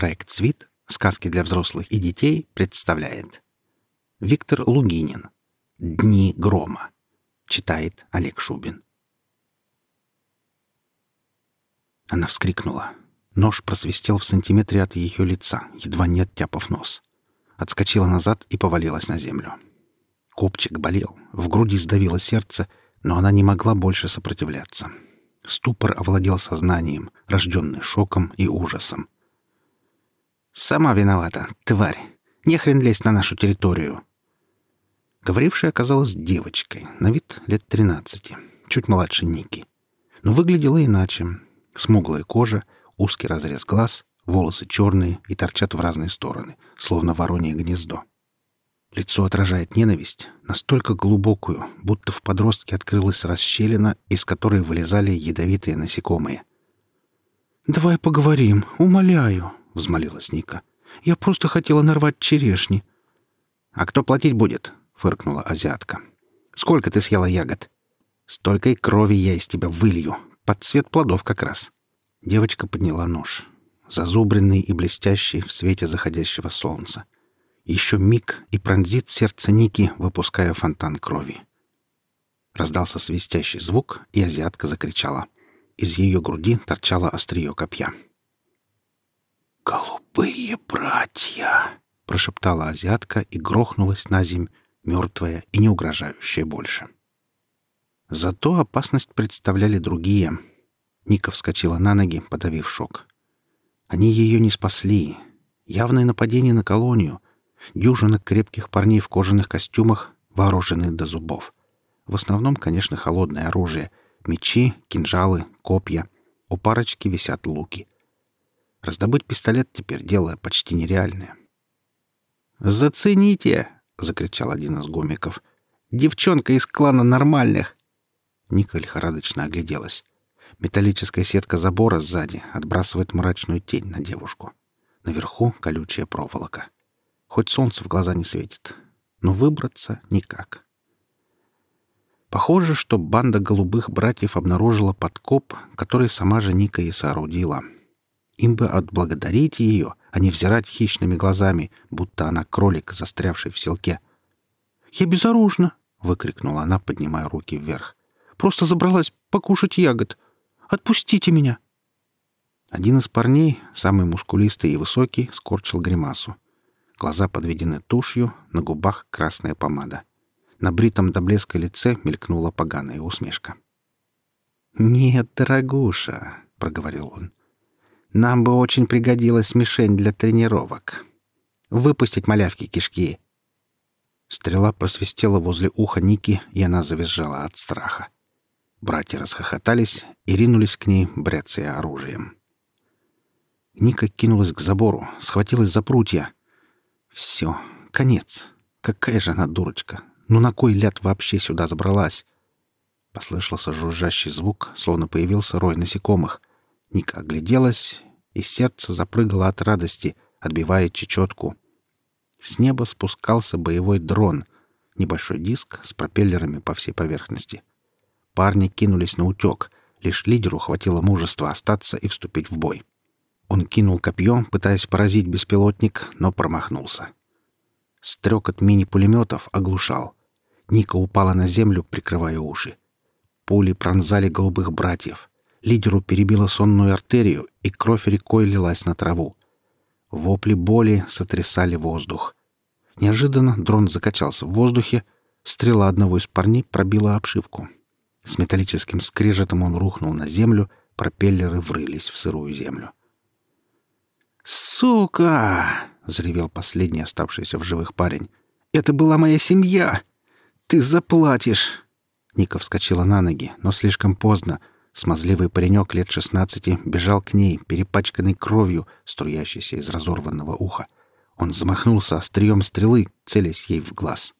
Проект «Свит. Сказки для взрослых и детей» представляет Виктор Лугинин «Дни грома». Читает Олег Шубин. Она вскрикнула. Нож просвистел в сантиметре от ее лица, едва не оттяпав нос. Отскочила назад и повалилась на землю. Копчик болел, в груди сдавило сердце, но она не могла больше сопротивляться. Ступор овладел сознанием, рожденный шоком и ужасом. «Сама виновата, тварь! Не хрен лезть на нашу территорию!» Говорившая оказалась девочкой, на вид лет тринадцати, чуть младше Ники. Но выглядела иначе. Смуглая кожа, узкий разрез глаз, волосы черные и торчат в разные стороны, словно воронье гнездо. Лицо отражает ненависть, настолько глубокую, будто в подростке открылась расщелина, из которой вылезали ядовитые насекомые. «Давай поговорим, умоляю», — взмолилась Ника. «Я просто хотела нарвать черешни». «А кто платить будет?» — фыркнула азиатка. «Сколько ты съела ягод?» «Столько и крови я из тебя вылью. Под цвет плодов как раз». Девочка подняла нож, зазубренный и блестящий в свете заходящего солнца. Еще миг и пронзит сердце Ники, выпуская фонтан крови. Раздался свистящий звук, и азиатка закричала. Из ее груди торчало острие копья. «Голубые братья!» — прошептала азиатка и грохнулась на земь, мертвая и не угрожающая больше. Зато опасность представляли другие. Ника вскочила на ноги, подавив шок. Они ее не спасли. Явное нападение на колонию. Дюжина крепких парней в кожаных костюмах, вооружены до зубов. В основном, конечно, холодное оружие. Мечи, кинжалы, копья. У парочки висят луки. Раздобыть пистолет теперь дело почти нереальное. «Зацените!» — закричал один из гомиков. «Девчонка из клана нормальных!» Ника лихорадочно огляделась. Металлическая сетка забора сзади отбрасывает мрачную тень на девушку. Наверху колючая проволока. Хоть солнце в глаза не светит. Но выбраться никак. Похоже, что банда голубых братьев обнаружила подкоп, который сама же Ника и соорудила — им бы отблагодарить ее, а не взирать хищными глазами, будто она кролик, застрявший в селке. «Я безоружна!» — выкрикнула она, поднимая руки вверх. «Просто забралась покушать ягод. Отпустите меня!» Один из парней, самый мускулистый и высокий, скорчил гримасу. Глаза подведены тушью, на губах красная помада. На бритом до блеска лице мелькнула поганая усмешка. «Нет, дорогуша», — проговорил он, нам бы очень пригодилась мишень для тренировок. Выпустить малявки кишки. Стрела просвистела возле уха Ники, и она завизжала от страха. Братья расхохотались и ринулись к ней, бряцая оружием. Ника кинулась к забору, схватилась за прутья. Все, конец. Какая же она дурочка. Ну на кой ляд вообще сюда забралась? Послышался жужжащий звук, словно появился рой насекомых — Ника огляделась, и сердце запрыгало от радости, отбивая чечетку. С неба спускался боевой дрон, небольшой диск с пропеллерами по всей поверхности. Парни кинулись на утек, лишь лидеру хватило мужества остаться и вступить в бой. Он кинул копье, пытаясь поразить беспилотник, но промахнулся. Стрекот мини-пулеметов оглушал. Ника упала на землю, прикрывая уши. Пули пронзали голубых братьев. Лидеру перебило сонную артерию, и кровь рекой лилась на траву. Вопли боли сотрясали воздух. Неожиданно дрон закачался в воздухе, стрела одного из парней пробила обшивку. С металлическим скрежетом он рухнул на землю, пропеллеры врылись в сырую землю. «Сука!» — заревел последний оставшийся в живых парень. «Это была моя семья! Ты заплатишь!» Ника вскочила на ноги, но слишком поздно. Смазливый паренек лет шестнадцати бежал к ней, перепачканный кровью, струящейся из разорванного уха. Он замахнулся острием стрелы, целясь ей в глаз.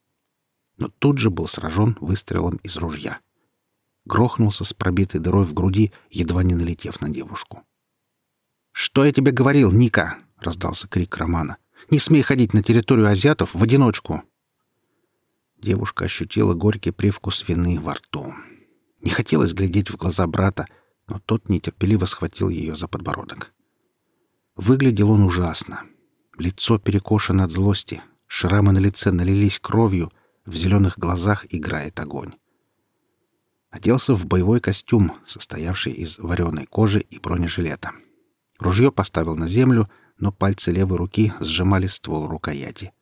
Но тут же был сражен выстрелом из ружья. Грохнулся с пробитой дырой в груди, едва не налетев на девушку. «Что я тебе говорил, Ника?» — раздался крик Романа. «Не смей ходить на территорию азиатов в одиночку!» Девушка ощутила горький привкус вины во рту. Не хотелось глядеть в глаза брата, но тот нетерпеливо схватил ее за подбородок. Выглядел он ужасно. Лицо перекошено от злости, шрамы на лице налились кровью, в зеленых глазах играет огонь. Оделся в боевой костюм, состоявший из вареной кожи и бронежилета. Ружье поставил на землю, но пальцы левой руки сжимали ствол рукояти.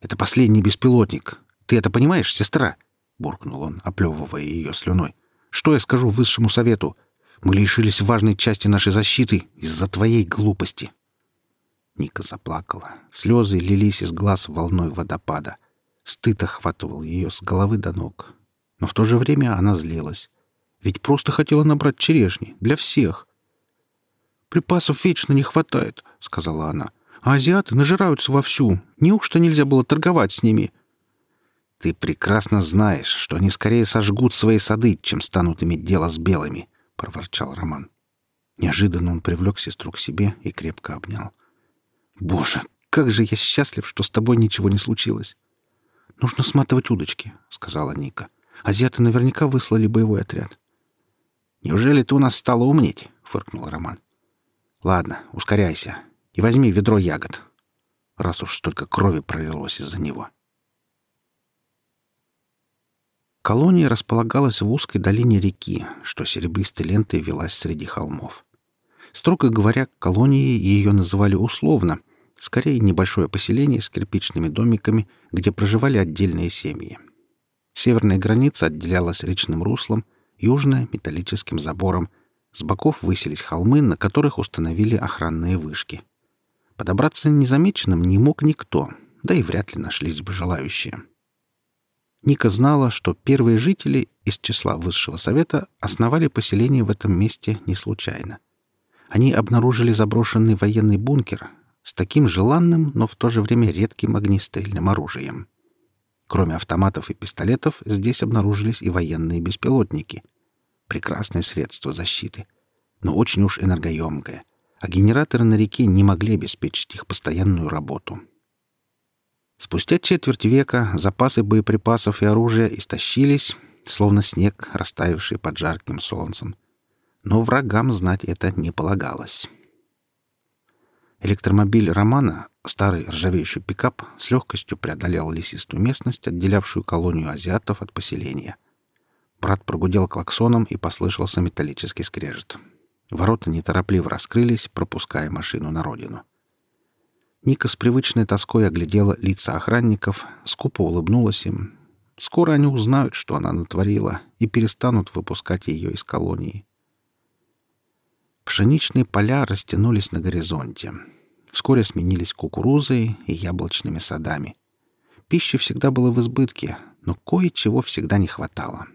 «Это последний беспилотник. Ты это понимаешь, сестра?» — буркнул он, оплевывая ее слюной. «Что я скажу высшему совету? Мы лишились важной части нашей защиты из-за твоей глупости». Ника заплакала. Слезы лились из глаз волной водопада. Стыд охватывал ее с головы до ног. Но в то же время она злилась. Ведь просто хотела набрать черешни. Для всех. «Припасов вечно не хватает», — сказала она. «А азиаты нажираются вовсю. Неужто нельзя было торговать с ними?» «Ты прекрасно знаешь, что они скорее сожгут свои сады, чем станут иметь дело с белыми», — проворчал Роман. Неожиданно он привлек сестру к себе и крепко обнял. «Боже, как же я счастлив, что с тобой ничего не случилось!» «Нужно сматывать удочки», — сказала Ника. «Азиаты наверняка выслали боевой отряд». «Неужели ты у нас стала умнеть?» — фыркнул Роман. «Ладно, ускоряйся и возьми ведро ягод, раз уж столько крови пролилось из-за него». Колония располагалась в узкой долине реки, что серебристой лентой велась среди холмов. Строго говоря, колонией ее называли условно — Скорее, небольшое поселение с кирпичными домиками, где проживали отдельные семьи. Северная граница отделялась речным руслом, южная — металлическим забором. С боков высились холмы, на которых установили охранные вышки. Подобраться незамеченным не мог никто, да и вряд ли нашлись бы желающие. Ника знала, что первые жители из числа Высшего Совета основали поселение в этом месте не случайно. Они обнаружили заброшенный военный бункер, с таким желанным, но в то же время редким огнестрельным оружием. Кроме автоматов и пистолетов, здесь обнаружились и военные беспилотники. Прекрасное средство защиты, но очень уж энергоемкое, а генераторы на реке не могли обеспечить их постоянную работу. Спустя четверть века запасы боеприпасов и оружия истощились, словно снег, растаявший под жарким солнцем. Но врагам знать это не полагалось. Электромобиль Романа, старый ржавеющий пикап, с легкостью преодолел лесистую местность, отделявшую колонию азиатов от поселения. Брат прогудел клаксоном и послышался металлический скрежет. Ворота неторопливо раскрылись, пропуская машину на родину. Ника с привычной тоской оглядела лица охранников, скупо улыбнулась им. Скоро они узнают, что она натворила, и перестанут выпускать ее из колонии. Пшеничные поля растянулись на горизонте. Вскоре сменились кукурузой и яблочными садами. Пищи всегда было в избытке, но кое-чего всегда не хватало.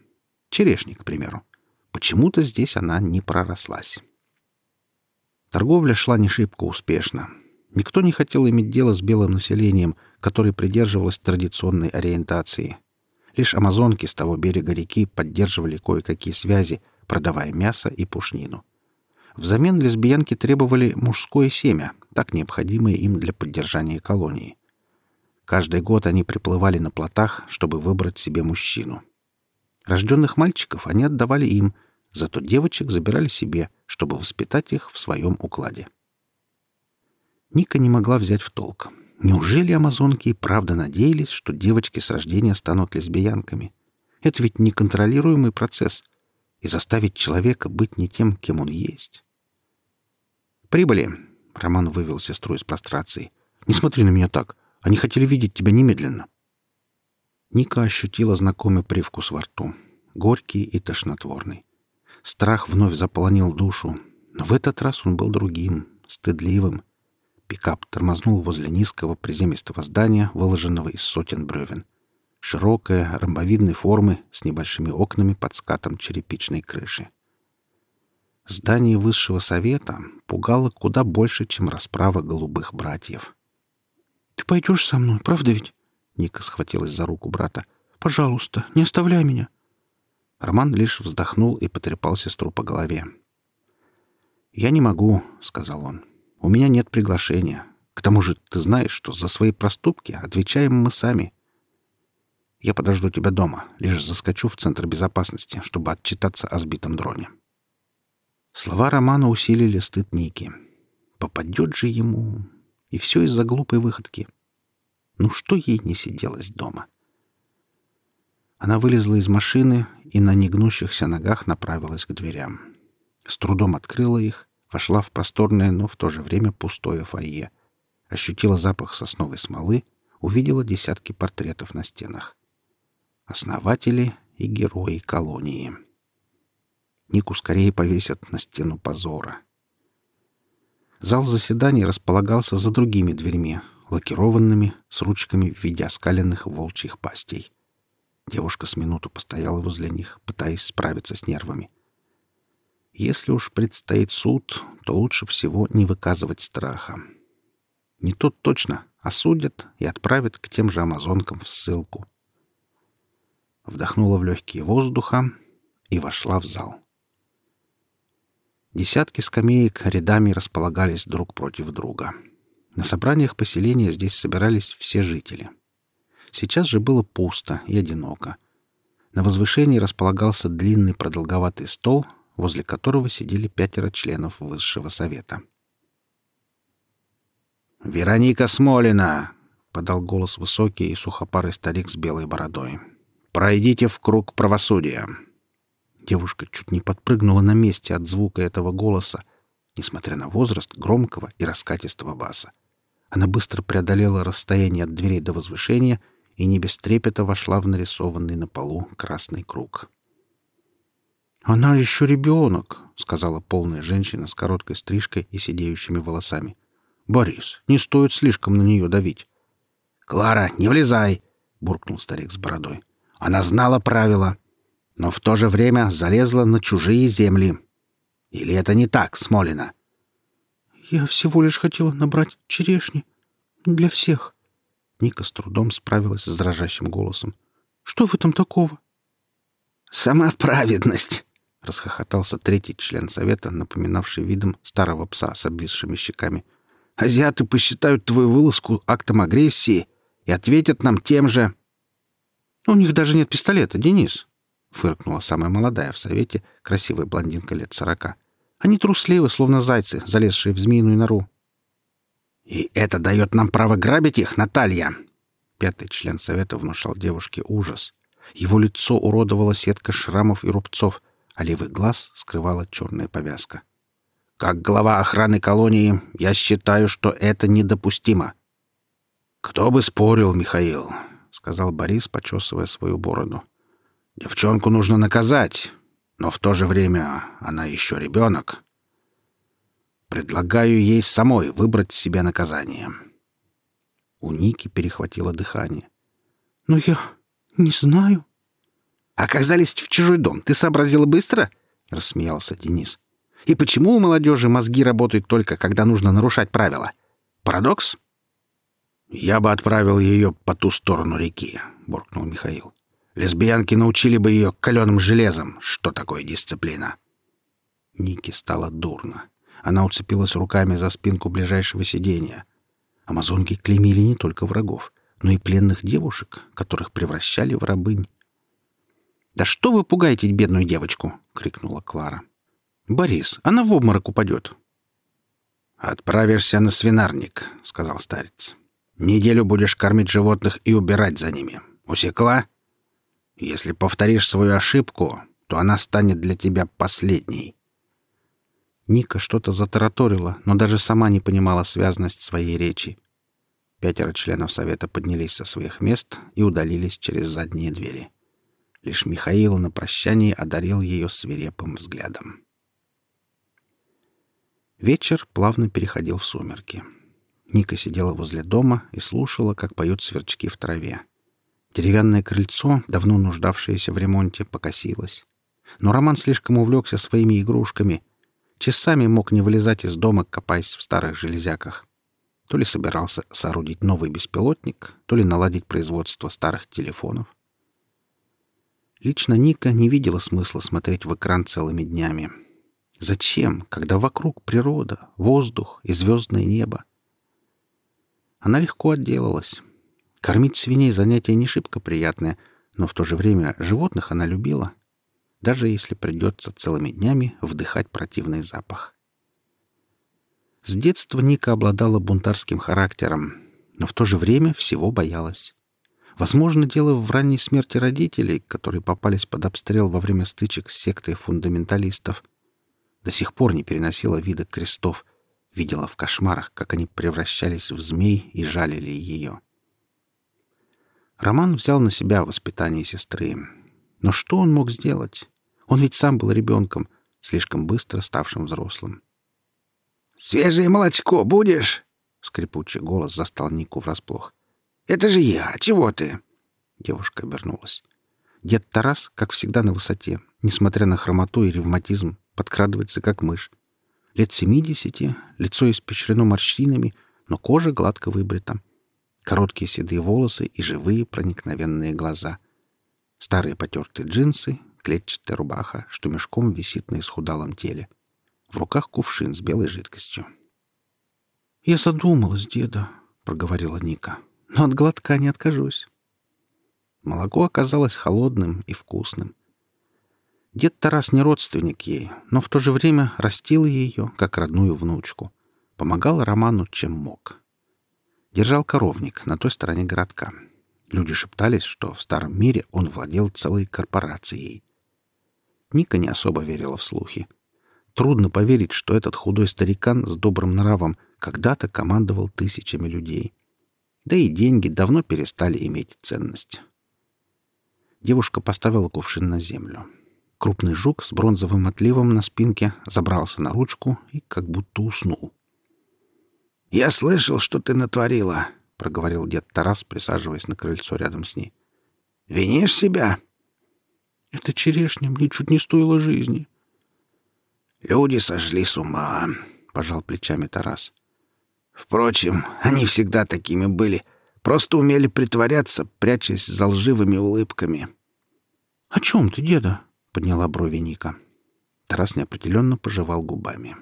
Черешни, к примеру. Почему-то здесь она не пророслась. Торговля шла не шибко успешно. Никто не хотел иметь дело с белым населением, которое придерживалось традиционной ориентации. Лишь амазонки с того берега реки поддерживали кое-какие связи, продавая мясо и пушнину. Взамен лесбиянки требовали мужское семя, так необходимое им для поддержания колонии. Каждый год они приплывали на плотах, чтобы выбрать себе мужчину. Рожденных мальчиков они отдавали им, зато девочек забирали себе, чтобы воспитать их в своем укладе. Ника не могла взять в толк. Неужели амазонки и правда надеялись, что девочки с рождения станут лесбиянками? Это ведь неконтролируемый процесс. И заставить человека быть не тем, кем он есть. «Прибыли!» — Роман вывел сестру из прострации. «Не смотри на меня так. Они хотели видеть тебя немедленно». Ника ощутила знакомый привкус во рту. Горький и тошнотворный. Страх вновь заполонил душу, но в этот раз он был другим, стыдливым. Пикап тормознул возле низкого приземистого здания, выложенного из сотен бревен. Широкое, ромбовидной формы, с небольшими окнами под скатом черепичной крыши. Здание высшего совета пугало куда больше, чем расправа голубых братьев. «Ты пойдешь со мной, правда ведь?» Ника схватилась за руку брата. «Пожалуйста, не оставляй меня!» Роман лишь вздохнул и потрепал сестру по голове. «Я не могу», — сказал он. «У меня нет приглашения. К тому же ты знаешь, что за свои проступки отвечаем мы сами. Я подожду тебя дома, лишь заскочу в Центр безопасности, чтобы отчитаться о сбитом дроне». Слова Романа усилили стыд Ники. Попадет же ему. И все из-за глупой выходки. Ну что ей не сиделось дома? Она вылезла из машины и на негнущихся ногах направилась к дверям. С трудом открыла их, вошла в просторное, но в то же время пустое фойе. Ощутила запах сосновой смолы, увидела десятки портретов на стенах. Основатели и герои колонии. Нику скорее повесят на стену позора. Зал заседаний располагался за другими дверьми, лакированными, с ручками в виде оскаленных волчьих пастей. Девушка с минуту постояла возле них, пытаясь справиться с нервами. Если уж предстоит суд, то лучше всего не выказывать страха. Не тут точно осудят и отправят к тем же амазонкам в ссылку. Вдохнула в легкие воздуха и вошла в зал. Десятки скамеек рядами располагались друг против друга. На собраниях поселения здесь собирались все жители. Сейчас же было пусто и одиноко. На возвышении располагался длинный продолговатый стол, возле которого сидели пятеро членов высшего совета. «Вероника Смолина!» — подал голос высокий и сухопарый старик с белой бородой. «Пройдите в круг правосудия!» Девушка чуть не подпрыгнула на месте от звука этого голоса, несмотря на возраст громкого и раскатистого баса. Она быстро преодолела расстояние от дверей до возвышения и не без трепета вошла в нарисованный на полу красный круг. «Она еще ребенок», — сказала полная женщина с короткой стрижкой и сидеющими волосами. «Борис, не стоит слишком на нее давить». «Клара, не влезай!» — буркнул старик с бородой. «Она знала правила но в то же время залезла на чужие земли. Или это не так, Смолина? Я всего лишь хотела набрать черешни. Для всех. Ника с трудом справилась с дрожащим голосом. Что в этом такого? Сама праведность, расхохотался третий член совета, напоминавший видом старого пса с обвисшими щеками. Азиаты посчитают твою вылазку актом агрессии и ответят нам тем же. У них даже нет пистолета, Денис, — фыркнула самая молодая в совете, красивая блондинка лет сорока. «Они трусливы, словно зайцы, залезшие в змеиную нору». «И это дает нам право грабить их, Наталья!» Пятый член совета внушал девушке ужас. Его лицо уродовала сетка шрамов и рубцов, а левый глаз скрывала черная повязка. «Как глава охраны колонии, я считаю, что это недопустимо». «Кто бы спорил, Михаил», — сказал Борис, почесывая свою бороду. Девчонку нужно наказать, но в то же время она еще ребенок. Предлагаю ей самой выбрать себе наказание. У Ники перехватило дыхание. «Но я не знаю». «А как залезть в чужой дом? Ты сообразила быстро?» — рассмеялся Денис. «И почему у молодежи мозги работают только, когда нужно нарушать правила? Парадокс?» «Я бы отправил ее по ту сторону реки», — буркнул Михаил. Лесбиянки научили бы ее каленым железом, что такое дисциплина. Нике стало дурно. Она уцепилась руками за спинку ближайшего сиденья. Амазонки клеймили не только врагов, но и пленных девушек, которых превращали в рабынь. «Да что вы пугаете бедную девочку?» — крикнула Клара. «Борис, она в обморок упадет». «Отправишься на свинарник», — сказал старец. «Неделю будешь кормить животных и убирать за ними. Усекла?» Если повторишь свою ошибку, то она станет для тебя последней. Ника что-то затараторила, но даже сама не понимала связность своей речи. Пятеро членов совета поднялись со своих мест и удалились через задние двери. Лишь Михаил на прощании одарил ее свирепым взглядом. Вечер плавно переходил в сумерки. Ника сидела возле дома и слушала, как поют сверчки в траве. Деревянное крыльцо, давно нуждавшееся в ремонте, покосилось. Но Роман слишком увлекся своими игрушками. Часами мог не вылезать из дома, копаясь в старых железяках. То ли собирался соорудить новый беспилотник, то ли наладить производство старых телефонов. Лично Ника не видела смысла смотреть в экран целыми днями. Зачем, когда вокруг природа, воздух и звездное небо? Она легко отделалась. Кормить свиней занятие не шибко приятное, но в то же время животных она любила, даже если придется целыми днями вдыхать противный запах. С детства Ника обладала бунтарским характером, но в то же время всего боялась. Возможно, дело в ранней смерти родителей, которые попались под обстрел во время стычек с сектой фундаменталистов. До сих пор не переносила вида крестов, видела в кошмарах, как они превращались в змей и жалили ее. Роман взял на себя воспитание сестры. Но что он мог сделать? Он ведь сам был ребенком, слишком быстро ставшим взрослым. «Свежее молочко будешь?» Скрипучий голос застал Нику врасплох. «Это же я! Чего ты?» Девушка обернулась. Дед Тарас, как всегда, на высоте, несмотря на хромоту и ревматизм, подкрадывается, как мышь. Лет семидесяти, лицо испещрено морщинами, но кожа гладко выбрита. Короткие седые волосы и живые проникновенные глаза. Старые потертые джинсы, клетчатая рубаха, что мешком висит на исхудалом теле. В руках кувшин с белой жидкостью. «Я задумалась, деда», — проговорила Ника. «Но от глотка не откажусь». Молоко оказалось холодным и вкусным. Дед Тарас не родственник ей, но в то же время растил ее, как родную внучку. Помогал Роману, чем мог. Держал коровник на той стороне городка. Люди шептались, что в старом мире он владел целой корпорацией. Ника не особо верила в слухи. Трудно поверить, что этот худой старикан с добрым нравом когда-то командовал тысячами людей. Да и деньги давно перестали иметь ценность. Девушка поставила кувшин на землю. Крупный жук с бронзовым отливом на спинке забрался на ручку и как будто уснул. «Я слышал, что ты натворила», — проговорил дед Тарас, присаживаясь на крыльцо рядом с ней. «Винишь себя?» «Эта черешня мне чуть не стоила жизни», Люди сошли с ума, пожал плечами Тарас. Впрочем, они всегда такими были, просто умели притворяться, прячась за лживыми улыбками. О чем ты, деда? подняла брови Ника. Тарас неопределенно пожевал губами.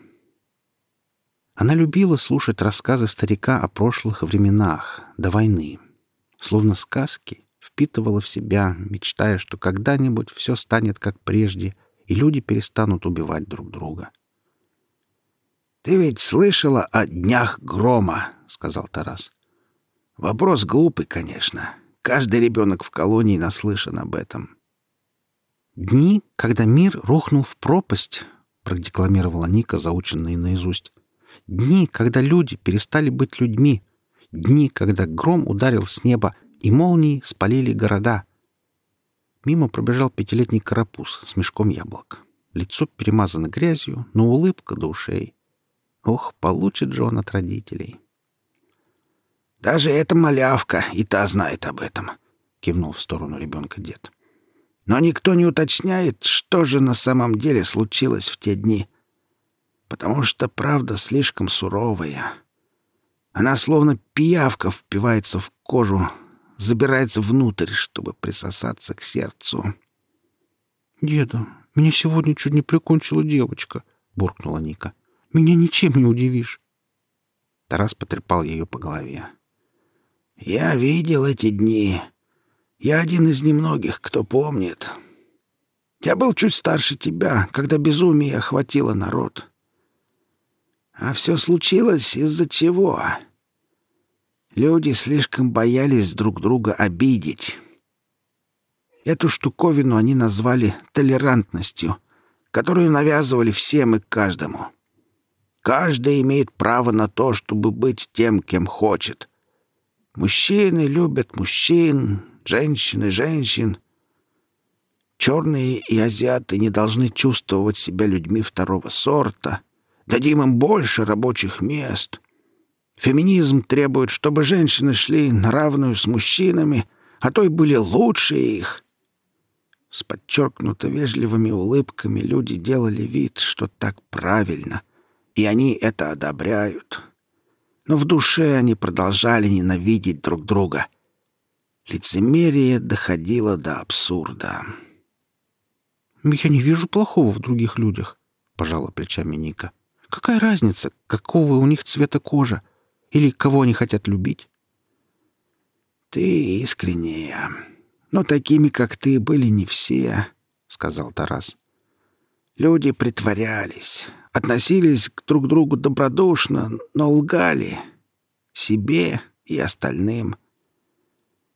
Она любила слушать рассказы старика о прошлых временах, до войны. Словно сказки, впитывала в себя, мечтая, что когда-нибудь все станет как прежде, и люди перестанут убивать друг друга. «Ты ведь слышала о днях грома», — сказал Тарас. «Вопрос глупый, конечно. Каждый ребенок в колонии наслышан об этом». «Дни, когда мир рухнул в пропасть», — продекламировала Ника, заученные наизусть. «Дни, когда люди перестали быть людьми. Дни, когда гром ударил с неба, и молнии спалили города». Мимо пробежал пятилетний карапуз с мешком яблок. Лицо перемазано грязью, но улыбка до ушей. Ох, получит же он от родителей. «Даже эта малявка и та знает об этом», — кивнул в сторону ребенка дед. «Но никто не уточняет, что же на самом деле случилось в те дни. Потому что правда слишком суровая. Она словно пиявка впивается в кожу, забирается внутрь, чтобы присосаться к сердцу. «Деда, меня сегодня чуть не прикончила девочка», — буркнула Ника. «Меня ничем не удивишь». Тарас потрепал ее по голове. «Я видел эти дни. Я один из немногих, кто помнит. Я был чуть старше тебя, когда безумие охватило народ. А все случилось из-за чего?» Люди слишком боялись друг друга обидеть. Эту штуковину они назвали толерантностью, которую навязывали всем и каждому. Каждый имеет право на то, чтобы быть тем, кем хочет. Мужчины любят мужчин, женщины — женщин. Черные и азиаты не должны чувствовать себя людьми второго сорта. Дадим им больше рабочих мест — Феминизм требует, чтобы женщины шли на равную с мужчинами, а то и были лучше их. С подчеркнуто вежливыми улыбками люди делали вид, что так правильно, и они это одобряют. Но в душе они продолжали ненавидеть друг друга. Лицемерие доходило до абсурда. «Я не вижу плохого в других людях», — пожала плечами Ника. «Какая разница, какого у них цвета кожа? Или кого они хотят любить? «Ты искренняя. Но такими, как ты, были не все», — сказал Тарас. «Люди притворялись, относились к друг другу добродушно, но лгали себе и остальным.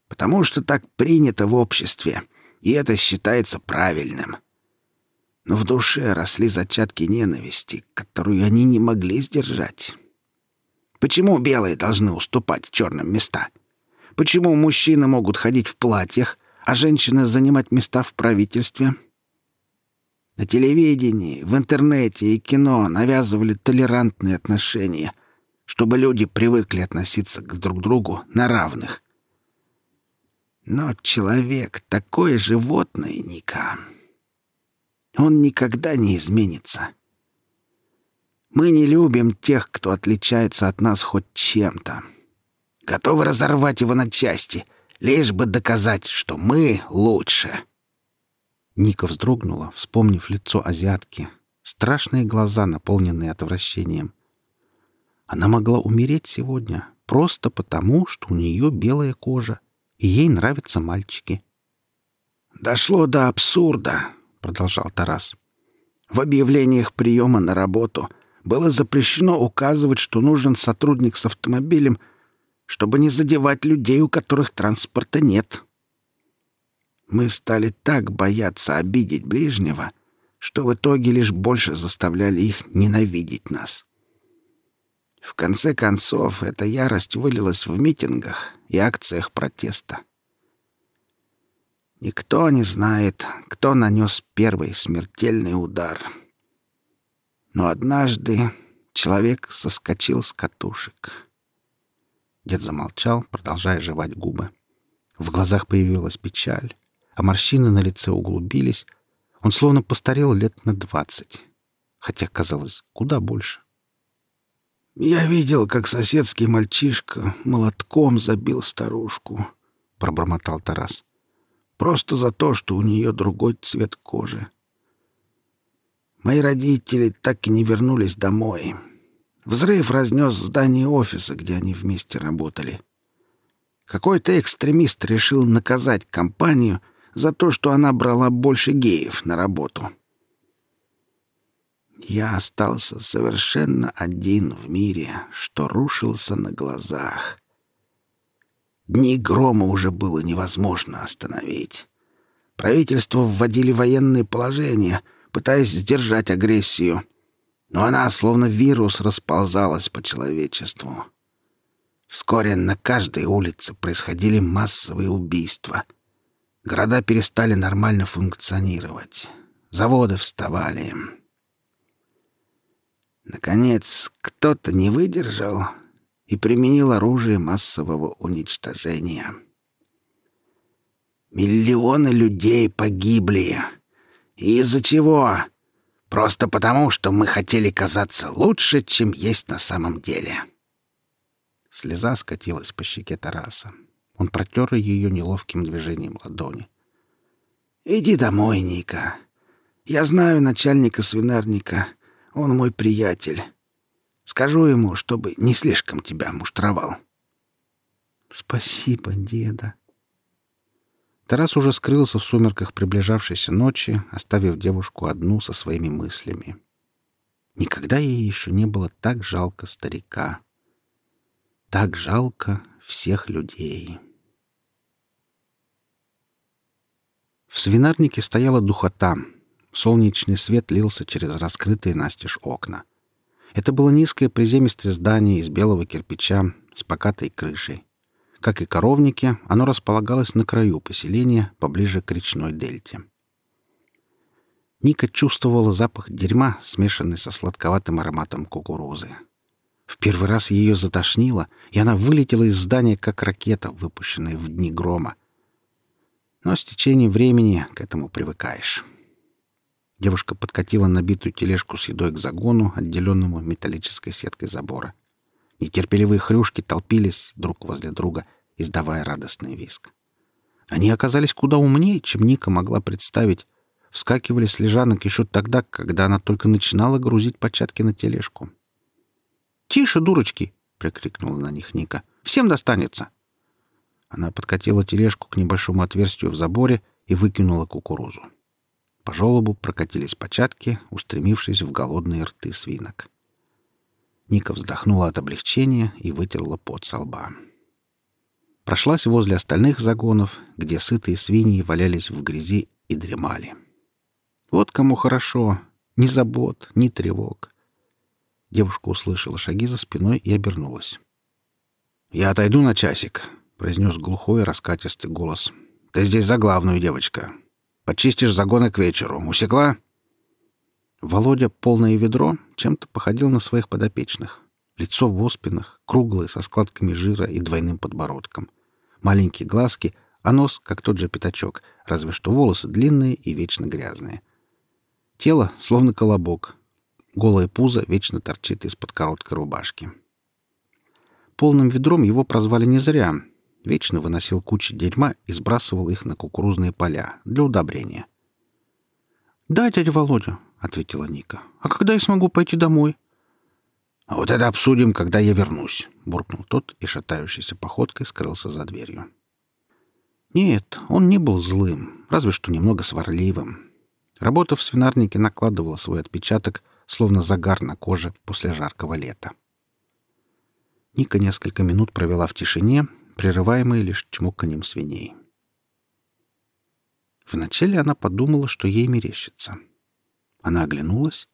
Потому что так принято в обществе, и это считается правильным. Но в душе росли зачатки ненависти, которую они не могли сдержать. Почему белые должны уступать черным места? Почему мужчины могут ходить в платьях, а женщины занимать места в правительстве? На телевидении, в интернете и кино навязывали толерантные отношения, чтобы люди привыкли относиться к друг другу на равных. Но человек — такое животное, Ника. Он никогда не изменится. Мы не любим тех, кто отличается от нас хоть чем-то. Готовы разорвать его на части, лишь бы доказать, что мы лучше. Ника вздрогнула, вспомнив лицо азиатки. Страшные глаза, наполненные отвращением. Она могла умереть сегодня просто потому, что у нее белая кожа, и ей нравятся мальчики. «Дошло до абсурда», — продолжал Тарас. «В объявлениях приема на работу было запрещено указывать, что нужен сотрудник с автомобилем, чтобы не задевать людей, у которых транспорта нет. Мы стали так бояться обидеть ближнего, что в итоге лишь больше заставляли их ненавидеть нас. В конце концов, эта ярость вылилась в митингах и акциях протеста. Никто не знает, кто нанес первый смертельный удар. Но однажды человек соскочил с катушек. Дед замолчал, продолжая жевать губы. В глазах появилась печаль, а морщины на лице углубились. Он словно постарел лет на двадцать, хотя казалось куда больше. «Я видел, как соседский мальчишка молотком забил старушку», — пробормотал Тарас. «Просто за то, что у нее другой цвет кожи. Мои родители так и не вернулись домой. Взрыв разнес здание офиса, где они вместе работали. Какой-то экстремист решил наказать компанию за то, что она брала больше геев на работу. Я остался совершенно один в мире, что рушился на глазах. Дни грома уже было невозможно остановить. Правительство вводили военные положения, пытаясь сдержать агрессию, но она, словно вирус, расползалась по человечеству. Вскоре на каждой улице происходили массовые убийства. Города перестали нормально функционировать. Заводы вставали. Наконец, кто-то не выдержал и применил оружие массового уничтожения. Миллионы людей погибли. Из-за чего? Просто потому, что мы хотели казаться лучше, чем есть на самом деле. Слеза скатилась по щеке Тараса. Он протер ее неловким движением ладони. «Иди домой, Ника. Я знаю начальника свинарника. Он мой приятель. Скажу ему, чтобы не слишком тебя муштровал. Спасибо, деда. Тарас уже скрылся в сумерках приближавшейся ночи, оставив девушку одну со своими мыслями. Никогда ей еще не было так жалко старика. Так жалко всех людей. В свинарнике стояла духота — Солнечный свет лился через раскрытые настежь окна. Это было низкое приземистое здание из белого кирпича с покатой крышей. Как и коровники, оно располагалось на краю поселения, поближе к речной дельте. Ника чувствовала запах дерьма, смешанный со сладковатым ароматом кукурузы. В первый раз ее затошнило, и она вылетела из здания, как ракета, выпущенная в дни грома. Но с течением времени к этому привыкаешь. Девушка подкатила набитую тележку с едой к загону, отделенному металлической сеткой забора. Нетерпеливые хрюшки толпились друг возле друга, издавая радостный визг. Они оказались куда умнее, чем Ника могла представить. Вскакивали с лежанок еще тогда, когда она только начинала грузить початки на тележку. «Тише, дурочки!» — прикрикнула на них Ника. «Всем достанется!» Она подкатила тележку к небольшому отверстию в заборе и выкинула кукурузу. По желобу прокатились початки, устремившись в голодные рты свинок. Ника вздохнула от облегчения и вытерла пот со лба. Прошлась возле остальных загонов, где сытые свиньи валялись в грязи и дремали. Вот кому хорошо. Ни забот, ни тревог. Девушка услышала шаги за спиной и обернулась. «Я отойду на часик», — произнес глухой раскатистый голос. «Ты здесь за главную, девочка. Почистишь загоны к вечеру. Усекла?» Володя, полное ведро, чем-то походил на своих подопечных. Лицо в оспинах, круглое, со складками жира и двойным подбородком. Маленькие глазки, а нос, как тот же пятачок, разве что волосы длинные и вечно грязные. Тело словно колобок. Голое пузо вечно торчит из-под короткой рубашки. Полным ведром его прозвали не зря. Вечно выносил кучи дерьма и сбрасывал их на кукурузные поля для удобрения. «Да, дядя Володя», — ответила Ника. «А когда я смогу пойти домой?» «А вот это обсудим, когда я вернусь», — буркнул тот и шатающейся походкой скрылся за дверью. Нет, он не был злым, разве что немного сварливым. Работа в свинарнике накладывала свой отпечаток, словно загар на коже после жаркого лета. Ника несколько минут провела в тишине, прерываемой лишь чмоканием свиней. Вначале она подумала, что ей мерещится — она оглянулась.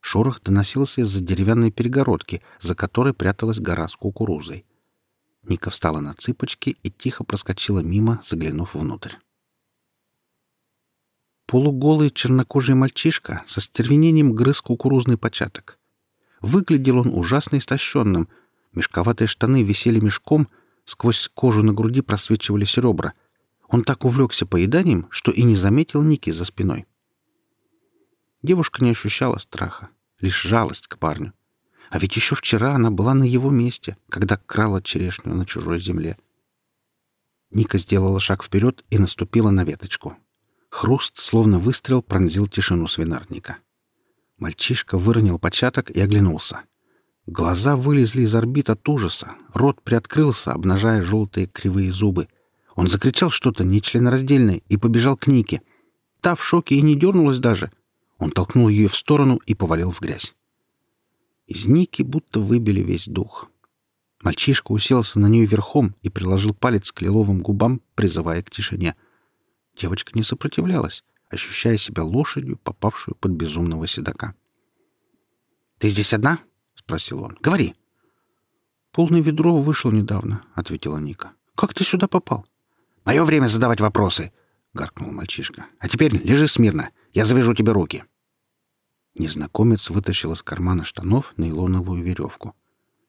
Шорох доносился из-за деревянной перегородки, за которой пряталась гора с кукурузой. Ника встала на цыпочки и тихо проскочила мимо, заглянув внутрь. Полуголый чернокожий мальчишка со стервенением грыз кукурузный початок. Выглядел он ужасно истощенным. Мешковатые штаны висели мешком, сквозь кожу на груди просвечивались ребра. Он так увлекся поеданием, что и не заметил Ники за спиной. Девушка не ощущала страха, лишь жалость к парню. А ведь еще вчера она была на его месте, когда крала черешню на чужой земле. Ника сделала шаг вперед и наступила на веточку. Хруст, словно выстрел, пронзил тишину свинарника. Мальчишка выронил початок и оглянулся. Глаза вылезли из орбит от ужаса, рот приоткрылся, обнажая желтые кривые зубы. Он закричал что-то нечленораздельное и побежал к Нике. Та в шоке и не дернулась даже — он толкнул ее в сторону и повалил в грязь. Из Ники будто выбили весь дух. Мальчишка уселся на нее верхом и приложил палец к лиловым губам, призывая к тишине. Девочка не сопротивлялась, ощущая себя лошадью, попавшую под безумного седока. «Ты здесь одна?» — спросил он. «Говори». «Полное ведро вышел недавно», — ответила Ника. «Как ты сюда попал?» «Мое время задавать вопросы», — гаркнул мальчишка. «А теперь лежи смирно. Я завяжу тебе руки». Незнакомец вытащил из кармана штанов нейлоновую веревку.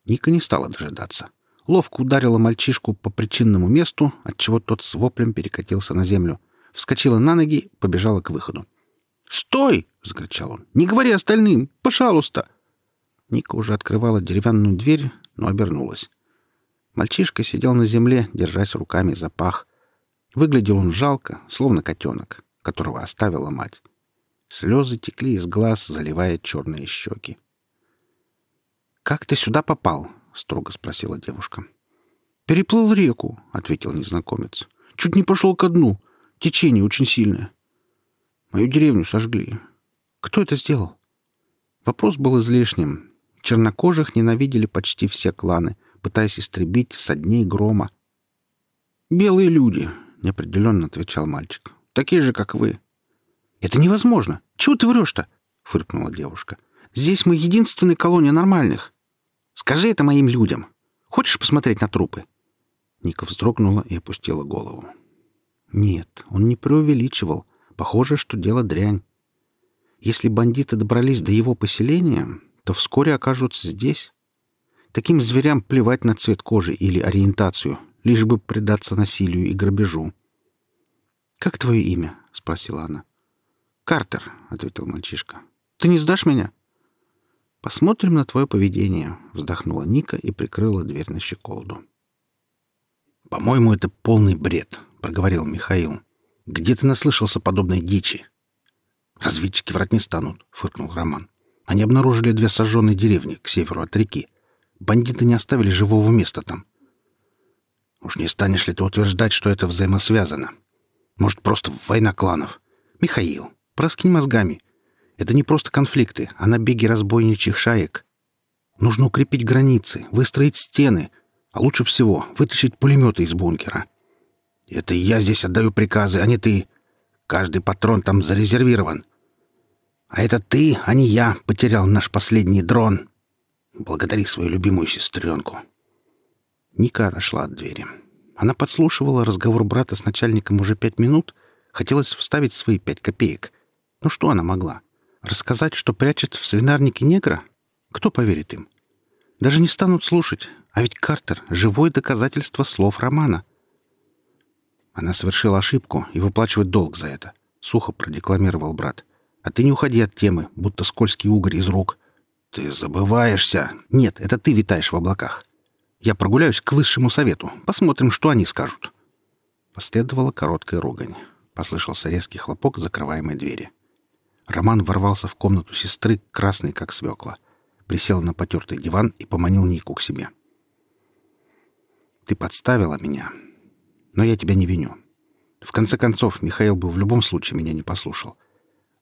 Ника не стала дожидаться. Ловко ударила мальчишку по причинному месту, отчего тот с воплем перекатился на землю. Вскочила на ноги, побежала к выходу. «Стой!» — закричал он. «Не говори остальным! Пожалуйста!» Ника уже открывала деревянную дверь, но обернулась. Мальчишка сидел на земле, держась руками за пах. Выглядел он жалко, словно котенок, которого оставила мать. Слезы текли из глаз, заливая черные щеки. «Как ты сюда попал?» — строго спросила девушка. «Переплыл реку», — ответил незнакомец. «Чуть не пошел ко дну. Течение очень сильное. Мою деревню сожгли. Кто это сделал?» Вопрос был излишним. Чернокожих ненавидели почти все кланы, пытаясь истребить со дней грома. «Белые люди», — неопределенно отвечал мальчик. «Такие же, как вы. «Это невозможно! Чего ты врешь-то?» — фыркнула девушка. «Здесь мы единственная колония нормальных. Скажи это моим людям. Хочешь посмотреть на трупы?» Ника вздрогнула и опустила голову. «Нет, он не преувеличивал. Похоже, что дело дрянь. Если бандиты добрались до его поселения, то вскоре окажутся здесь. Таким зверям плевать на цвет кожи или ориентацию, лишь бы предаться насилию и грабежу. «Как твое имя?» — спросила она. «Картер», — ответил мальчишка. «Ты не сдашь меня?» «Посмотрим на твое поведение», — вздохнула Ника и прикрыла дверь на щеколду. «По-моему, это полный бред», — проговорил Михаил. «Где ты наслышался подобной дичи?» «Разведчики врать не станут», — фыркнул Роман. «Они обнаружили две сожженные деревни к северу от реки. Бандиты не оставили живого места там». «Уж не станешь ли ты утверждать, что это взаимосвязано? Может, просто война кланов? Михаил, Проскинь мозгами. Это не просто конфликты, а набеги разбойничьих шаек. Нужно укрепить границы, выстроить стены, а лучше всего вытащить пулеметы из бункера. Это я здесь отдаю приказы, а не ты. Каждый патрон там зарезервирован. А это ты, а не я, потерял наш последний дрон. Благодари свою любимую сестренку. Ника отошла от двери. Она подслушивала разговор брата с начальником уже пять минут, хотелось вставить свои пять копеек. Ну что она могла? Рассказать, что прячет в свинарнике негра? Кто поверит им? Даже не станут слушать. А ведь Картер — живое доказательство слов романа. Она совершила ошибку и выплачивает долг за это. Сухо продекламировал брат. А ты не уходи от темы, будто скользкий угорь из рук. Ты забываешься. Нет, это ты витаешь в облаках. Я прогуляюсь к высшему совету. Посмотрим, что они скажут. Последовала короткая ругань. Послышался резкий хлопок закрываемой двери. Роман ворвался в комнату сестры, красный как свекла присел на потертый диван и поманил Нику к себе. «Ты подставила меня, но я тебя не виню. В конце концов, Михаил бы в любом случае меня не послушал.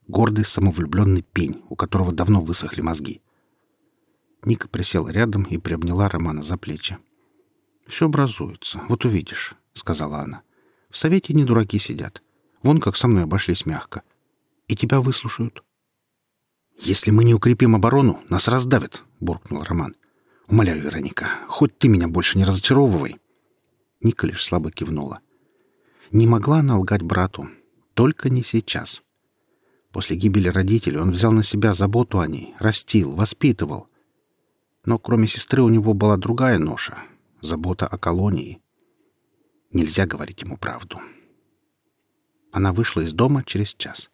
Гордый, самовлюбленный пень, у которого давно высохли мозги. Ника присела рядом и приобняла Романа за плечи. «Все образуется, вот увидишь», — сказала она. «В совете не дураки сидят. Вон как со мной обошлись мягко. И тебя выслушают. «Если мы не укрепим оборону, нас раздавят», — буркнул Роман. «Умоляю, Вероника, хоть ты меня больше не разочаровывай». Ника лишь слабо кивнула. Не могла она лгать брату. Только не сейчас. После гибели родителей он взял на себя заботу о ней, растил, воспитывал. Но кроме сестры у него была другая ноша — забота о колонии. Нельзя говорить ему правду. Она вышла из дома через час.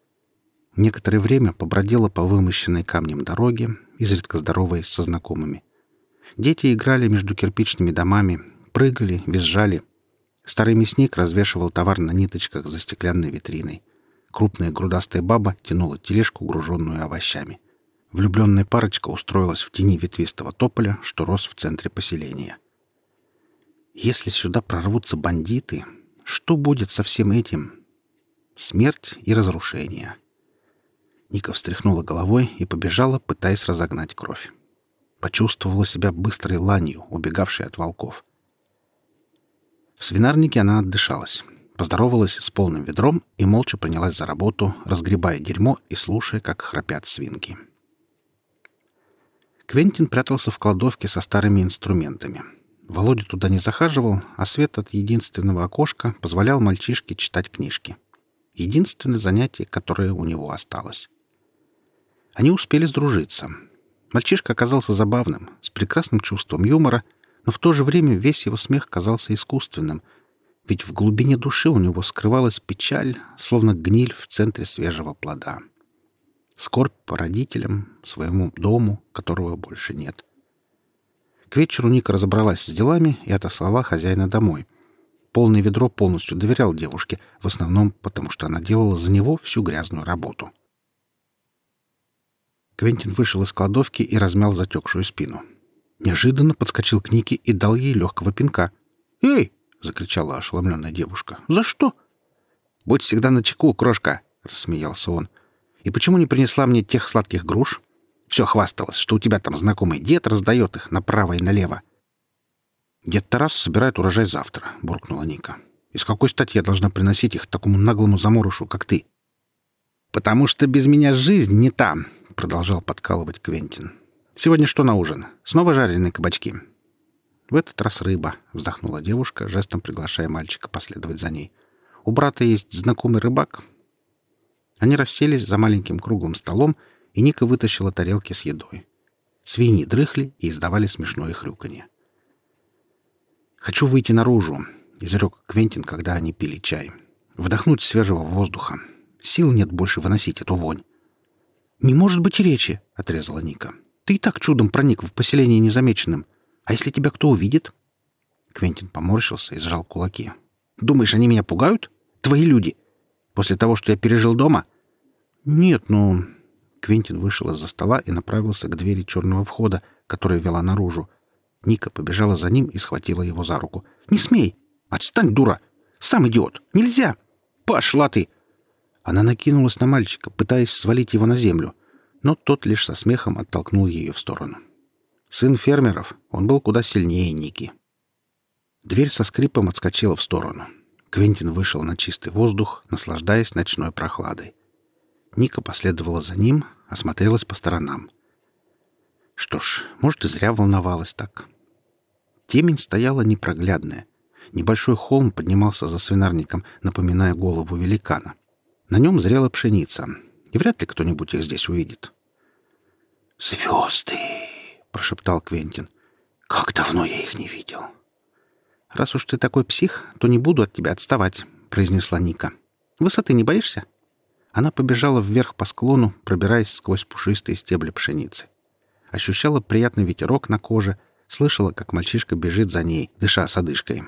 Некоторое время побродила по вымощенной камнем дороге, изредка здороваясь со знакомыми. Дети играли между кирпичными домами, прыгали, визжали. Старый мясник развешивал товар на ниточках за стеклянной витриной. Крупная грудастая баба тянула тележку, груженную овощами. Влюбленная парочка устроилась в тени ветвистого тополя, что рос в центре поселения. Если сюда прорвутся бандиты, что будет со всем этим? Смерть и разрушение. Ника встряхнула головой и побежала, пытаясь разогнать кровь. Почувствовала себя быстрой ланью, убегавшей от волков. В свинарнике она отдышалась, поздоровалась с полным ведром и молча принялась за работу, разгребая дерьмо и слушая, как храпят свинки. Квентин прятался в кладовке со старыми инструментами. Володя туда не захаживал, а свет от единственного окошка позволял мальчишке читать книжки. Единственное занятие, которое у него осталось. Они успели сдружиться. Мальчишка оказался забавным, с прекрасным чувством юмора, но в то же время весь его смех казался искусственным, ведь в глубине души у него скрывалась печаль, словно гниль в центре свежего плода. Скорбь по родителям, своему дому, которого больше нет. К вечеру Ника разобралась с делами и отослала хозяина домой. Полное ведро полностью доверял девушке, в основном потому, что она делала за него всю грязную работу. — Квентин вышел из кладовки и размял затекшую спину. Неожиданно подскочил к Нике и дал ей легкого пинка. «Эй!» — закричала ошеломленная девушка. «За что?» «Будь всегда на чеку, крошка!» — рассмеялся он. «И почему не принесла мне тех сладких груш? Все хвасталось, что у тебя там знакомый дед раздает их направо и налево». «Дед Тарас собирает урожай завтра», — буркнула Ника. «И с какой стати я должна приносить их такому наглому заморышу, как ты?» «Потому что без меня жизнь не там», — продолжал подкалывать Квентин. «Сегодня что на ужин? Снова жареные кабачки?» «В этот раз рыба», — вздохнула девушка, жестом приглашая мальчика последовать за ней. «У брата есть знакомый рыбак». Они расселись за маленьким круглым столом, и Ника вытащила тарелки с едой. Свиньи дрыхли и издавали смешное хрюканье. «Хочу выйти наружу», — изрек Квентин, когда они пили чай. «Вдохнуть свежего воздуха. Сил нет больше выносить эту вонь». «Не может быть речи», — отрезала Ника. «Ты и так чудом проник в поселение незамеченным. А если тебя кто увидит?» Квентин поморщился и сжал кулаки. «Думаешь, они меня пугают? Твои люди? После того, что я пережил дома?» «Нет, ну...» Квентин вышел из-за стола и направился к двери черного входа, которая вела наружу. Ника побежала за ним и схватила его за руку. «Не смей! Отстань, дура! Сам идиот! Нельзя! Пошла ты! Она накинулась на мальчика, пытаясь свалить его на землю, но тот лишь со смехом оттолкнул ее в сторону. Сын фермеров, он был куда сильнее Ники. Дверь со скрипом отскочила в сторону. Квентин вышел на чистый воздух, наслаждаясь ночной прохладой. Ника последовала за ним, осмотрелась по сторонам. Что ж, может, и зря волновалась так. Темень стояла непроглядная. Небольшой холм поднимался за свинарником, напоминая голову великана. На нем зрела пшеница, и вряд ли кто-нибудь их здесь увидит. «Звезды!» — прошептал Квентин. «Как давно я их не видел!» «Раз уж ты такой псих, то не буду от тебя отставать», — произнесла Ника. «Высоты не боишься?» Она побежала вверх по склону, пробираясь сквозь пушистые стебли пшеницы. Ощущала приятный ветерок на коже, слышала, как мальчишка бежит за ней, дыша с одышкой.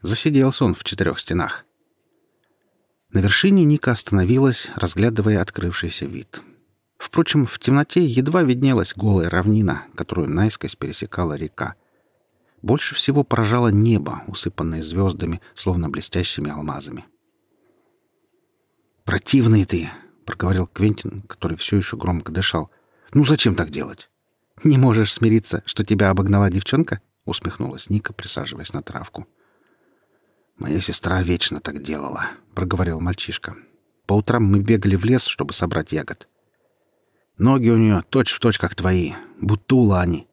Засиделся он в четырех стенах. На вершине Ника остановилась, разглядывая открывшийся вид. Впрочем, в темноте едва виднелась голая равнина, которую наискось пересекала река. Больше всего поражало небо, усыпанное звездами, словно блестящими алмазами. «Противный ты!» — проговорил Квентин, который все еще громко дышал. «Ну зачем так делать?» «Не можешь смириться, что тебя обогнала девчонка?» — усмехнулась Ника, присаживаясь на травку. — «Моя сестра вечно так делала», — проговорил мальчишка. «По утрам мы бегали в лес, чтобы собрать ягод. Ноги у нее точь-в-точь, точь, как твои, будто у Лани».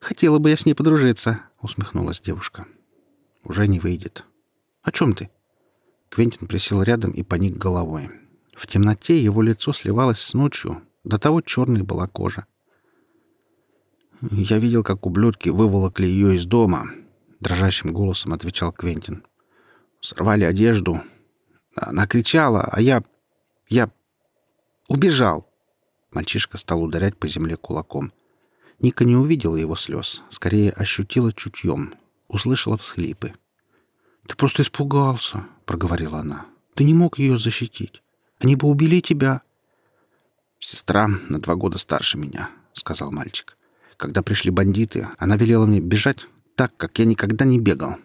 «Хотела бы я с ней подружиться», — усмехнулась девушка. «Уже не выйдет». «О чем ты?» Квентин присел рядом и поник головой. В темноте его лицо сливалось с ночью, до того черной была кожа. «Я видел, как ублюдки выволокли ее из дома», — дрожащим голосом отвечал Квентин сорвали одежду. Она кричала, а я... я... убежал. Мальчишка стал ударять по земле кулаком. Ника не увидела его слез, скорее ощутила чутьем, услышала всхлипы. «Ты просто испугался», — проговорила она. «Ты не мог ее защитить. Они бы убили тебя». «Сестра на два года старше меня», — сказал мальчик. «Когда пришли бандиты, она велела мне бежать так, как я никогда не бегал.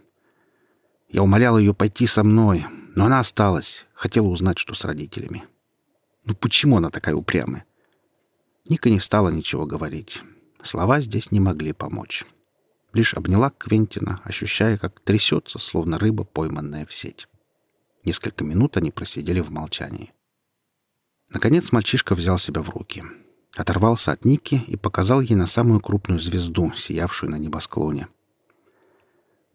Я умолял ее пойти со мной, но она осталась, хотела узнать, что с родителями. Ну почему она такая упрямая? Ника не стала ничего говорить. Слова здесь не могли помочь. Лишь обняла Квентина, ощущая, как трясется, словно рыба, пойманная в сеть. Несколько минут они просидели в молчании. Наконец мальчишка взял себя в руки. Оторвался от Ники и показал ей на самую крупную звезду, сиявшую на небосклоне.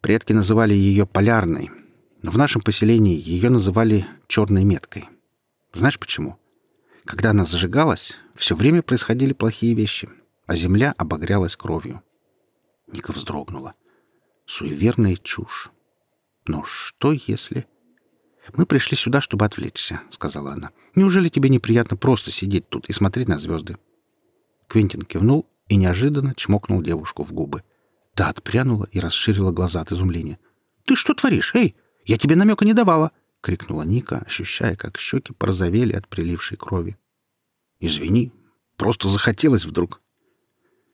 Предки называли ее полярной, но в нашем поселении ее называли черной меткой. Знаешь почему? Когда она зажигалась, все время происходили плохие вещи, а земля обогрялась кровью. Ника вздрогнула. Суеверная чушь. Но что если... «Мы пришли сюда, чтобы отвлечься», — сказала она. «Неужели тебе неприятно просто сидеть тут и смотреть на звезды?» Квентин кивнул и неожиданно чмокнул девушку в губы. Та отпрянула и расширила глаза от изумления. «Ты что творишь? Эй, я тебе намека не давала!» — крикнула Ника, ощущая, как щеки порозовели от прилившей крови. «Извини, просто захотелось вдруг».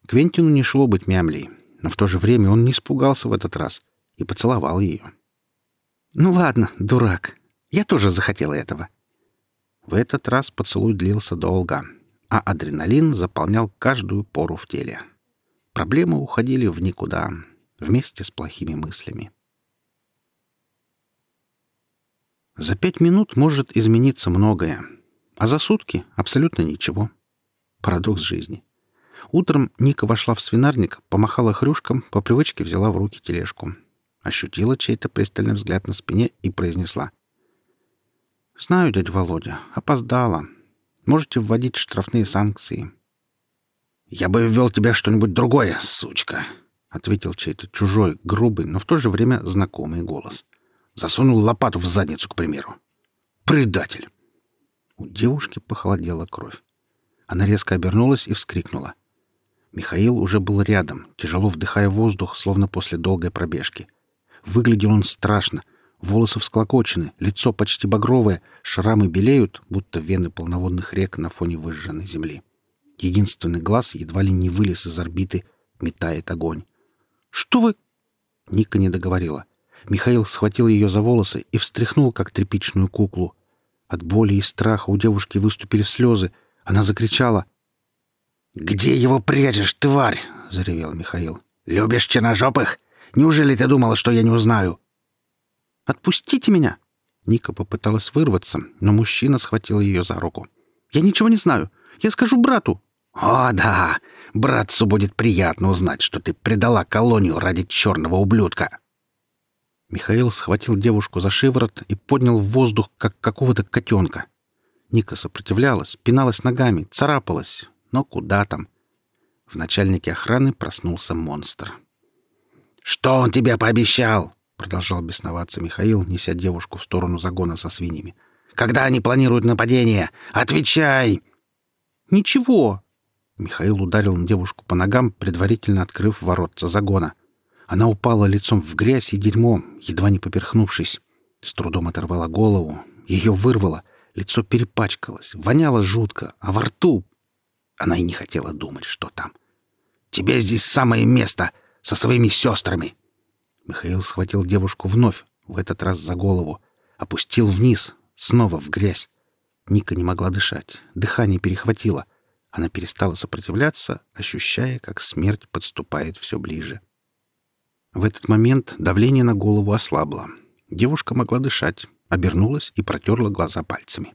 Квентину не шло быть мямлей, но в то же время он не испугался в этот раз и поцеловал ее. «Ну ладно, дурак, я тоже захотела этого». В этот раз поцелуй длился долго, а адреналин заполнял каждую пору в теле. Проблемы уходили в никуда, вместе с плохими мыслями. За пять минут может измениться многое, а за сутки — абсолютно ничего. Парадокс жизни. Утром Ника вошла в свинарник, помахала хрюшком, по привычке взяла в руки тележку. Ощутила чей-то пристальный взгляд на спине и произнесла. «Знаю, дядя Володя, опоздала. Можете вводить штрафные санкции. «Я бы ввел тебя что-нибудь другое, сучка!» — ответил чей-то чужой, грубый, но в то же время знакомый голос. Засунул лопату в задницу, к примеру. «Предатель!» У девушки похолодела кровь. Она резко обернулась и вскрикнула. Михаил уже был рядом, тяжело вдыхая воздух, словно после долгой пробежки. Выглядел он страшно. Волосы всклокочены, лицо почти багровое, шрамы белеют, будто вены полноводных рек на фоне выжженной земли. Единственный глаз едва ли не вылез из орбиты, метает огонь. «Что вы...» Ника не договорила. Михаил схватил ее за волосы и встряхнул, как тряпичную куклу. От боли и страха у девушки выступили слезы. Она закричала. «Где его прячешь, тварь?» — заревел Михаил. «Любишь черножопых? Неужели ты думала, что я не узнаю?» «Отпустите меня!» Ника попыталась вырваться, но мужчина схватил ее за руку. «Я ничего не знаю. Я скажу брату». «О, да! Братцу будет приятно узнать, что ты предала колонию ради черного ублюдка!» Михаил схватил девушку за шиворот и поднял в воздух, как какого-то котенка. Ника сопротивлялась, пиналась ногами, царапалась. Но куда там? В начальнике охраны проснулся монстр. «Что он тебе пообещал?» — продолжал бесноваться Михаил, неся девушку в сторону загона со свиньями. «Когда они планируют нападение? Отвечай!» «Ничего!» Михаил ударил девушку по ногам, предварительно открыв воротца загона. Она упала лицом в грязь и дерьмо, едва не поперхнувшись. С трудом оторвала голову. Ее вырвало. Лицо перепачкалось. Воняло жутко. А во рту... Она и не хотела думать, что там. «Тебе здесь самое место! Со своими сестрами!» Михаил схватил девушку вновь, в этот раз за голову. Опустил вниз, снова в грязь. Ника не могла дышать. Дыхание перехватило. Она перестала сопротивляться, ощущая, как смерть подступает все ближе. В этот момент давление на голову ослабло. Девушка могла дышать, обернулась и протерла глаза пальцами.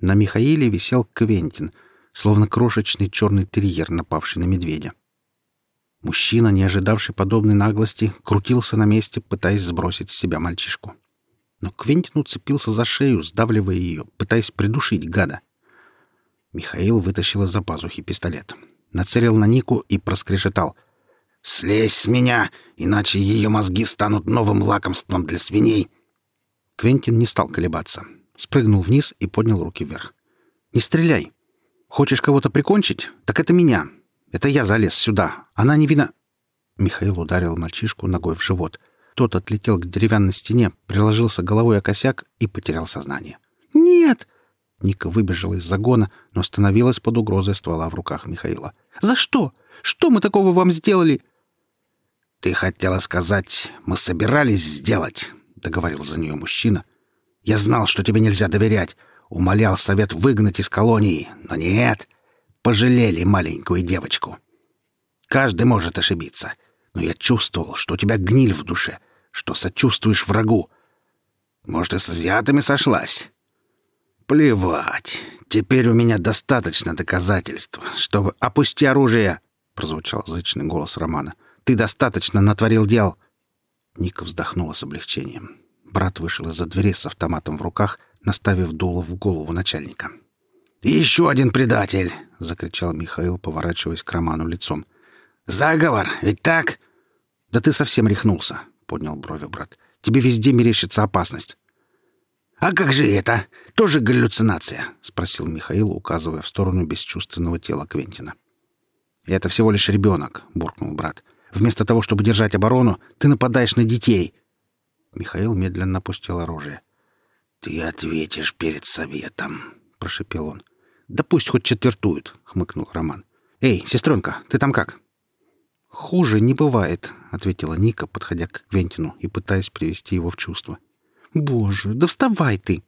На Михаиле висел Квентин, словно крошечный черный терьер, напавший на медведя. Мужчина, не ожидавший подобной наглости, крутился на месте, пытаясь сбросить с себя мальчишку. Но Квентин уцепился за шею, сдавливая ее, пытаясь придушить гада. Михаил вытащил из-за пазухи пистолет. Нацелил на Нику и проскрешетал — «Слезь с меня, иначе ее мозги станут новым лакомством для свиней!» Квентин не стал колебаться. Спрыгнул вниз и поднял руки вверх. «Не стреляй! Хочешь кого-то прикончить? Так это меня. Это я залез сюда. Она не вина...» Михаил ударил мальчишку ногой в живот. Тот отлетел к деревянной стене, приложился головой о косяк и потерял сознание. «Нет!» Ника выбежала из загона, но остановилась под угрозой ствола в руках Михаила. «За что? Что мы такого вам сделали?» «Ты хотела сказать, мы собирались сделать», — договорил за нее мужчина. «Я знал, что тебе нельзя доверять. Умолял совет выгнать из колонии, но нет. Пожалели маленькую девочку. Каждый может ошибиться, но я чувствовал, что у тебя гниль в душе, что сочувствуешь врагу. Может, и с азиатами сошлась?» «Плевать. Теперь у меня достаточно доказательств, чтобы... Опусти оружие!» — прозвучал зычный голос Романа. — ты достаточно натворил дел!» Ника вздохнула с облегчением. Брат вышел из-за двери с автоматом в руках, наставив дуло в голову начальника. «Еще один предатель!» — закричал Михаил, поворачиваясь к Роману лицом. «Заговор! Ведь так?» «Да ты совсем рехнулся!» — поднял брови брат. «Тебе везде мерещится опасность». «А как же это? Тоже галлюцинация?» — спросил Михаил, указывая в сторону бесчувственного тела Квентина. «Это всего лишь ребенок», — буркнул брат. Вместо того, чтобы держать оборону, ты нападаешь на детей. Михаил медленно опустил оружие. Ты ответишь перед советом, прошепел он. Да пусть хоть четвертуют, хмыкнул Роман. Эй, сестренка, ты там как? Хуже не бывает, ответила Ника, подходя к Квентину и пытаясь привести его в чувство. Боже, да вставай ты!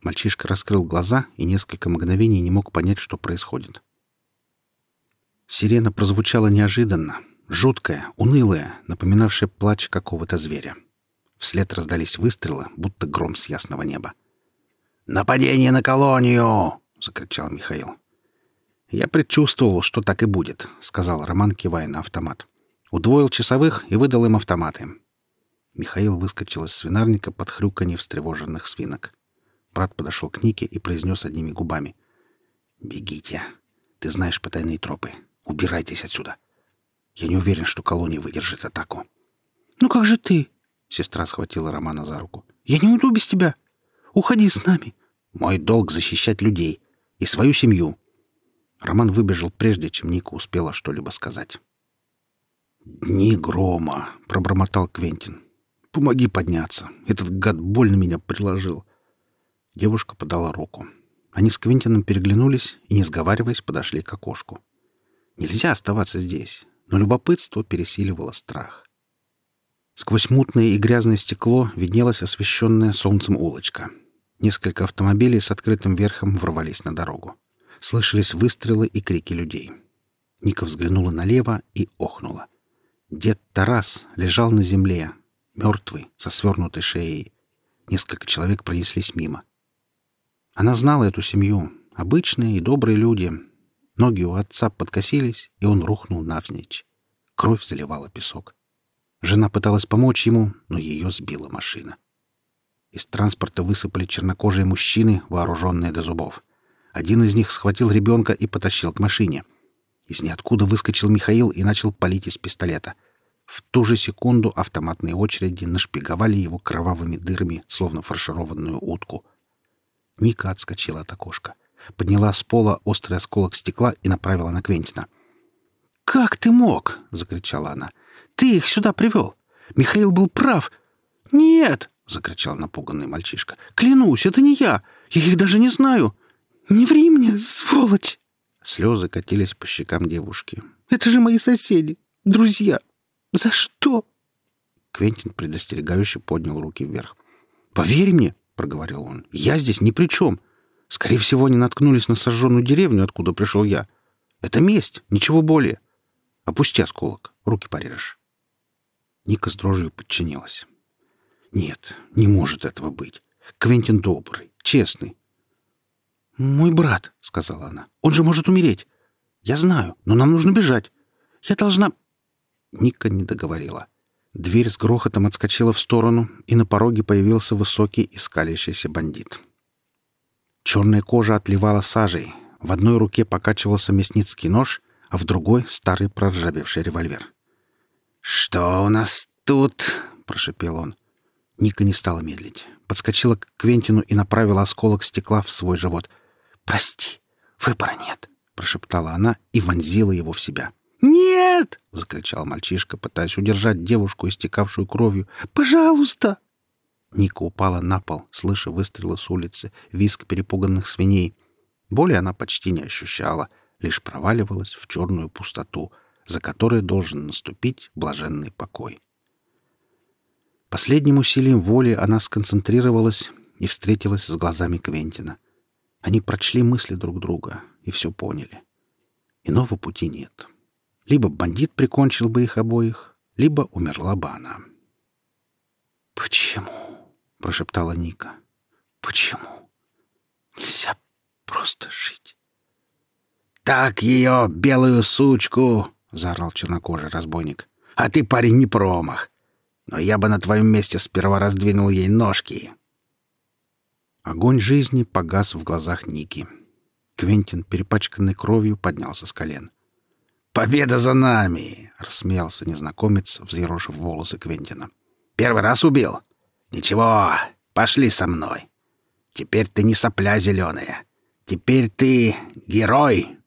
Мальчишка раскрыл глаза и несколько мгновений не мог понять, что происходит. Сирена прозвучала неожиданно, Жуткая, унылая, напоминавшая плач какого-то зверя. Вслед раздались выстрелы, будто гром с ясного неба. «Нападение на колонию!» — закричал Михаил. «Я предчувствовал, что так и будет», — сказал Роман, кивая на автомат. Удвоил часовых и выдал им автоматы. Михаил выскочил из свинарника под хрюканье встревоженных свинок. Брат подошел к Нике и произнес одними губами. «Бегите. Ты знаешь потайные тропы. Убирайтесь отсюда». Я не уверен, что колония выдержит атаку. «Ну как же ты?» — сестра схватила Романа за руку. «Я не уйду без тебя. Уходи с нами. Мой долг — защищать людей и свою семью». Роман выбежал прежде, чем Ника успела что-либо сказать. «Дни грома», — пробормотал Квентин. «Помоги подняться. Этот гад больно меня приложил». Девушка подала руку. Они с Квентином переглянулись и, не сговариваясь, подошли к окошку. «Нельзя оставаться здесь но любопытство пересиливало страх. Сквозь мутное и грязное стекло виднелась освещенная солнцем улочка. Несколько автомобилей с открытым верхом ворвались на дорогу. Слышались выстрелы и крики людей. Ника взглянула налево и охнула. Дед Тарас лежал на земле, мертвый, со свернутой шеей. Несколько человек пронеслись мимо. Она знала эту семью. Обычные и добрые люди. Ноги у отца подкосились, и он рухнул навзничь. Кровь заливала песок. Жена пыталась помочь ему, но ее сбила машина. Из транспорта высыпали чернокожие мужчины, вооруженные до зубов. Один из них схватил ребенка и потащил к машине. Из ниоткуда выскочил Михаил и начал палить из пистолета. В ту же секунду автоматные очереди нашпиговали его кровавыми дырами, словно фаршированную утку. Ника отскочила от окошка. Подняла с пола острый осколок стекла и направила на Квентина. «Как ты мог?» — закричала она. «Ты их сюда привел! Михаил был прав!» «Нет!» — закричал напуганный мальчишка. «Клянусь, это не я! Я их даже не знаю! Не ври мне, сволочь!» Слезы катились по щекам девушки. «Это же мои соседи, друзья! За что?» Квентин предостерегающе поднял руки вверх. «Поверь мне!» — проговорил он. «Я здесь ни при чем. Скорее всего, они наткнулись на сожженную деревню, откуда пришел я. Это месть, ничего более. Опусти осколок, руки порежешь». Ника с дрожью подчинилась. Нет, не может этого быть. Квентин добрый, честный. «Мой брат», — сказала она, — «он же может умереть. Я знаю, но нам нужно бежать. Я должна...» Ника не договорила. Дверь с грохотом отскочила в сторону, и на пороге появился высокий и скалящийся бандит. Черная кожа отливала сажей. В одной руке покачивался мясницкий нож, а в другой — старый проржавевший револьвер. «Что у нас тут?» — прошепел он. Ника не стала медлить. Подскочила к Квентину и направила осколок стекла в свой живот. «Прости, выбора нет», — прошептала она и вонзила его в себя. «Нет!» — закричал мальчишка, пытаясь удержать девушку, истекавшую кровью. «Пожалуйста!» Ника упала на пол, слыша выстрелы с улицы, визг перепуганных свиней. Боли она почти не ощущала, лишь проваливалась в черную пустоту, за которой должен наступить блаженный покой. Последним усилием воли она сконцентрировалась и встретилась с глазами Квентина. Они прочли мысли друг друга и все поняли. Иного пути нет. Либо бандит прикончил бы их обоих, либо умерла бы она. «Почему?» — прошептала Ника. «Почему? Нельзя просто жить». «Так ее, белую сучку!» — заорал чернокожий разбойник. «А ты, парень, не промах но я бы на твоем месте сперва раздвинул ей ножки». Огонь жизни погас в глазах Ники. Квентин, перепачканный кровью, поднялся с колен. «Победа за нами!» — рассмеялся незнакомец, взъерошив волосы Квентина. «Первый раз убил? Ничего, пошли со мной. Теперь ты не сопля зеленая. Теперь ты герой!»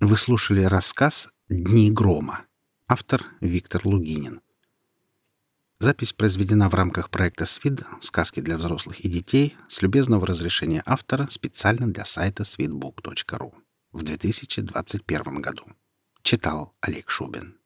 Вы слушали рассказ «Дни грома». Автор Виктор Лугинин. Запись произведена в рамках проекта «СВИД. Сказки для взрослых и детей» с любезного разрешения автора специально для сайта sweetbook.ru в 2021 году. Читал Олег Шубин.